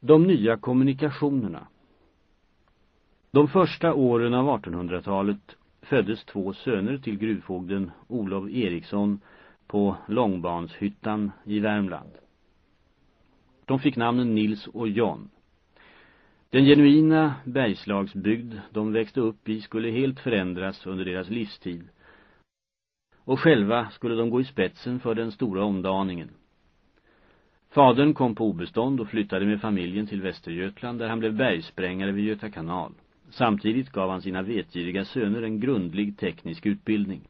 De nya kommunikationerna De första åren av 1800-talet föddes två söner till gruvfogden Olof Eriksson på Långbanshyttan i Värmland. De fick namnen Nils och John. Den genuina bergslagsbygd de växte upp i skulle helt förändras under deras livstid. Och själva skulle de gå i spetsen för den stora omdaningen. Fadern kom på obestånd och flyttade med familjen till Västergötland där han blev bergsprängare vid Göta kanal. Samtidigt gav han sina vetgiriga söner en grundlig teknisk utbildning.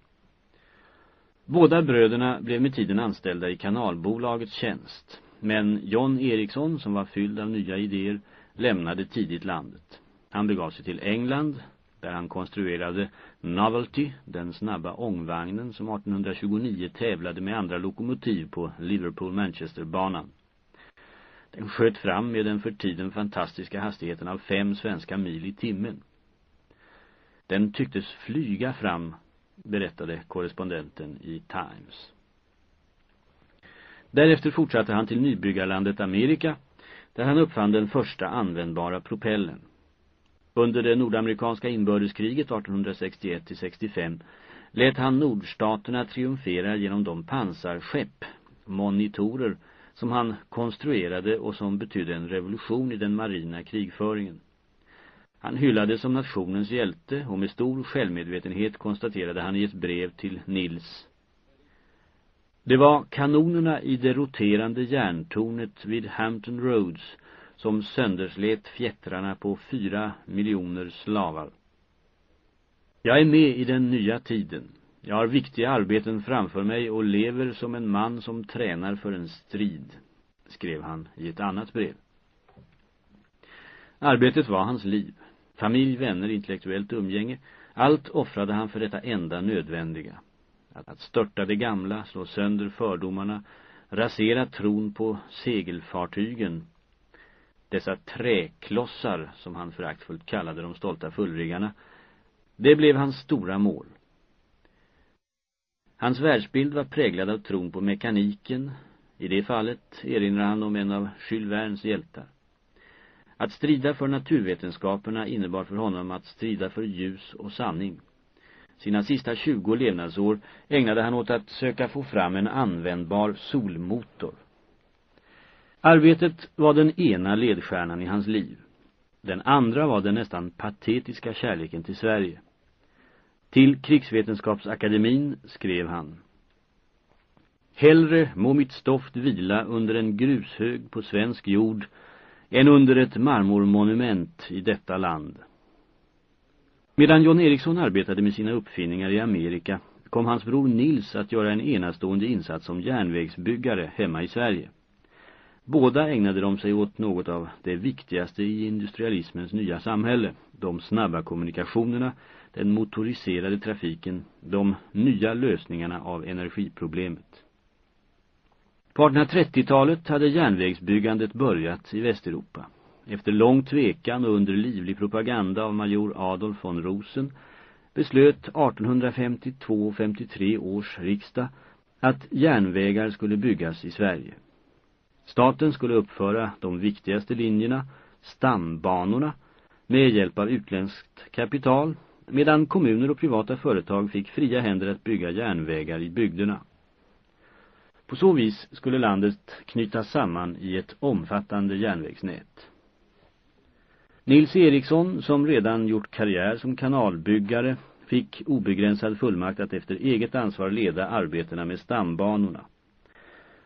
Båda bröderna blev med tiden anställda i kanalbolagets tjänst. Men John Eriksson, som var fylld av nya idéer, lämnade tidigt landet. Han begav sig till England, där han konstruerade Novelty, den snabba ångvagnen som 1829 tävlade med andra lokomotiv på Liverpool-Manchester-banan. Den sköt fram med den för tiden fantastiska hastigheten av fem svenska mil i timmen. Den tycktes flyga fram, berättade korrespondenten i Times. Därefter fortsatte han till nybyggarlandet Amerika, där han uppfann den första användbara propellen. Under det nordamerikanska inbördeskriget 1861-65 lät han nordstaterna triumfera genom de pansarskepp, monitorer, som han konstruerade och som betydde en revolution i den marina krigföringen. Han hyllades som nationens hjälte och med stor självmedvetenhet konstaterade han i ett brev till Nils. Det var kanonerna i det roterande järntornet vid Hampton Roads som sönderslet fjättrarna på fyra miljoner slavar. Jag är med i den nya tiden. Jag har viktiga arbeten framför mig och lever som en man som tränar för en strid, skrev han i ett annat brev. Arbetet var hans liv. Familj, vänner, intellektuellt umgänge. Allt offrade han för detta enda nödvändiga. Att störta det gamla, slå sönder fördomarna, rasera tron på segelfartygen. Dessa träklossar, som han föraktfullt kallade de stolta fullriggarna, det blev hans stora mål. Hans världsbild var präglad av tron på mekaniken. I det fallet erinrar han om en av Jules Vernes hjältar. Att strida för naturvetenskaperna innebar för honom att strida för ljus och sanning. Sina sista 20 levnadsår ägnade han åt att söka få fram en användbar solmotor. Arbetet var den ena ledstjärnan i hans liv. Den andra var den nästan patetiska kärleken till Sverige. Till krigsvetenskapsakademin skrev han Hellre må mitt stoft vila under en grushög på svensk jord än under ett marmormonument i detta land. Medan John Eriksson arbetade med sina uppfinningar i Amerika kom hans bror Nils att göra en enastående insats som järnvägsbyggare hemma i Sverige. Båda ägnade de sig åt något av det viktigaste i industrialismens nya samhälle, de snabba kommunikationerna, den motoriserade trafiken, de nya lösningarna av energiproblemet. På 1830-talet hade järnvägsbyggandet börjat i Västeuropa. Efter lång tvekan och under livlig propaganda av major Adolf von Rosen beslöt 1852-53 års riksdag att järnvägar skulle byggas i Sverige. Staten skulle uppföra de viktigaste linjerna, stambanorna, med hjälp av utländskt kapital, medan kommuner och privata företag fick fria händer att bygga järnvägar i bygderna. På så vis skulle landet knytas samman i ett omfattande järnvägsnät. Nils Eriksson, som redan gjort karriär som kanalbyggare, fick obegränsad fullmakt att efter eget ansvar leda arbetena med stambanorna.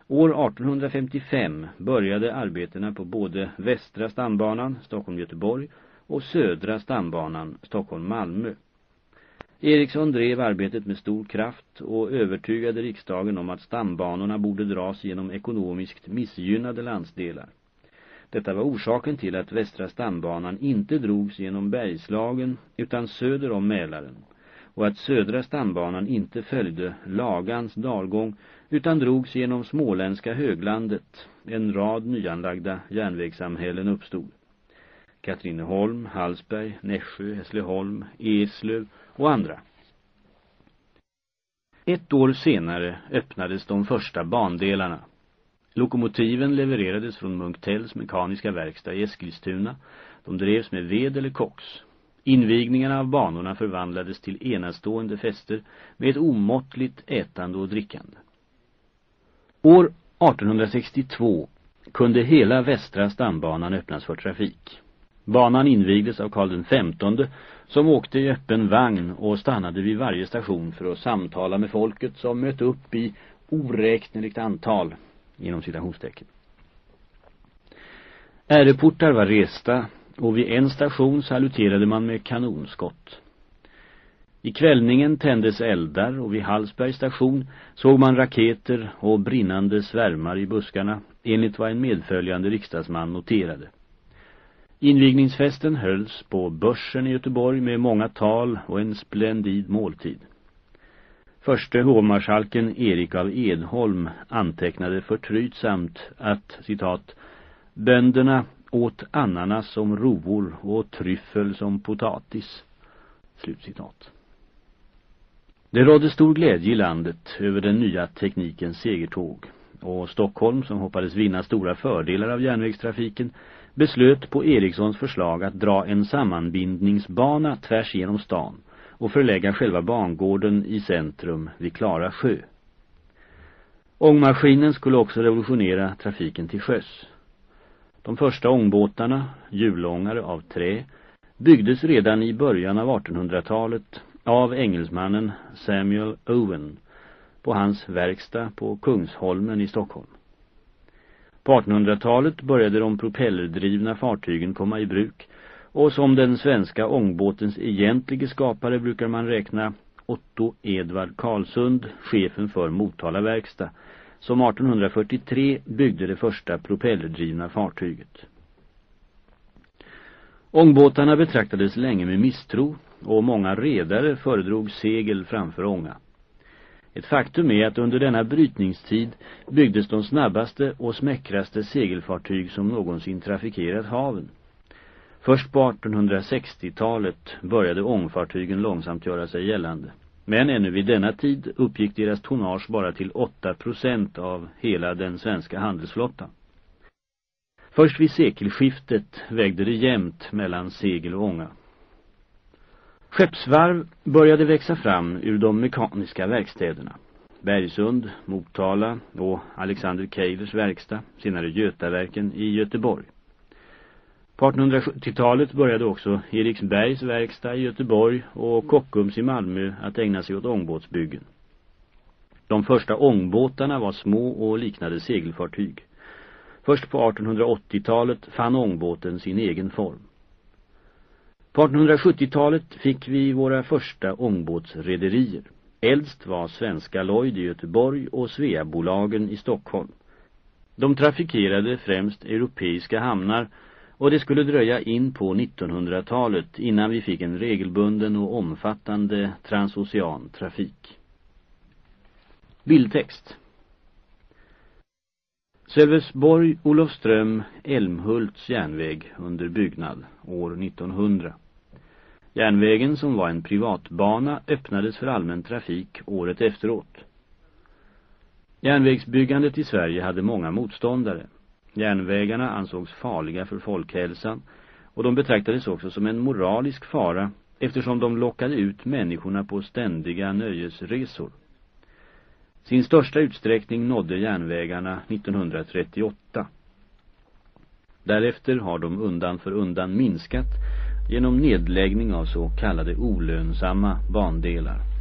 År 1855 började arbetena på både västra stambanan Stockholm-Göteborg och södra stambanan Stockholm-Malmö. Eriksson drev arbetet med stor kraft och övertygade riksdagen om att stambanorna borde dras genom ekonomiskt missgynnade landsdelar. Detta var orsaken till att västra stambanan inte drogs genom Bergslagen utan söder om Mälaren och att södra stambanan inte följde Lagans dalgång utan drogs genom småländska höglandet. En rad nyanlagda järnvägssamhällen uppstod. Katrineholm, Hallsberg, Nässjö, Hässleholm, Eslöv och andra. Ett år senare öppnades de första bandelarna. Lokomotiven levererades från Munktells mekaniska verkstad i Eskilstuna. De drevs med ved eller koks. Invigningarna av banorna förvandlades till enastående fester med ett omåttligt ätande och drickande. År 1862 kunde hela västra stambanan öppnas för trafik. Banan invigdes av Karl XV som åkte i öppen vagn och stannade vid varje station för att samtala med folket som mötte upp i oräkneligt antal inom citationstecken. Äreportar var resta och vid en station saluterade man med kanonskott. I kvällningen tändes eldar och vid Hallsbergs station såg man raketer och brinnande svärmar i buskarna enligt vad en medföljande riksdagsman noterade. Invigningsfesten hölls på Börsen i Göteborg med många tal och en splendid måltid. Förste hovmarskalken Erik av Edholm antecknade förtrytsamt att, citat, bönderna åt ananas som rovor och tryffel som potatis. Slutcitat. Det rådde stor glädje i landet över den nya teknikens segertåg och Stockholm, som hoppades vinna stora fördelar av järnvägstrafiken, beslöt på Erikssons förslag att dra en sammanbindningsbana tvärs genom stan och förlägga själva bangården i centrum vid Klara sjö. Ångmaskinen skulle också revolutionera trafiken till sjöss. De första ångbåtarna, hjulångare av trä, byggdes redan i början av 1800-talet av engelsmannen Samuel Owen på hans verkstad på Kungsholmen i Stockholm. På 1800-talet började de propellerdrivna fartygen komma i bruk och som den svenska ångbåtens egentliga skapare brukar man räkna Otto Edvard Karlsund, chefen för Motala verkstad, som 1843 byggde det första propellerdrivna fartyget. Ångbåtarna betraktades länge med misstro och många redare föredrog segel framför ånga. Ett faktum är att under denna brytningstid byggdes de snabbaste och smäckraste segelfartyg som någonsin trafikerat haven. Först på 1860-talet började ångfartygen långsamt göra sig gällande. Men ännu vid denna tid uppgick deras tonnage bara till 8 procent av hela den svenska handelsflottan. Först vid sekelskiftet vägde det jämnt mellan segel och ånga. Skeppsvarv började växa fram ur de mekaniska verkstäderna. Bergsund, Motala och Alexander Keivers verkstad, senare Götaverken i Göteborg. På 1870-talet började också Eriksbergs verkstad i Göteborg och Kockums i Malmö att ägna sig åt ångbåtsbyggen. De första ångbåtarna var små och liknade segelfartyg. Först på 1880-talet fann ångbåten sin egen form. På 1870-talet fick vi våra första ångbåtsrederier. Äldst var Svenska Lloyd i Göteborg och Sveabolagen i Stockholm. De trafikerade främst europeiska hamnar och det skulle dröja in på 1900-talet innan vi fick en regelbunden och omfattande transocean trafik. Bildtext Sölvesborg, Olofström, Älmhults järnväg under byggnad år 1900. Järnvägen som var en privatbana öppnades för allmän trafik året efteråt. Järnvägsbyggandet i Sverige hade många motståndare. Järnvägarna ansågs farliga för folkhälsan och de betraktades också som en moralisk fara eftersom de lockade ut människorna på ständiga nöjesresor. Sin största utsträckning nådde järnvägarna 1938. Därefter har de undan för undan minskat genom nedläggning av så kallade olönsamma bandelar.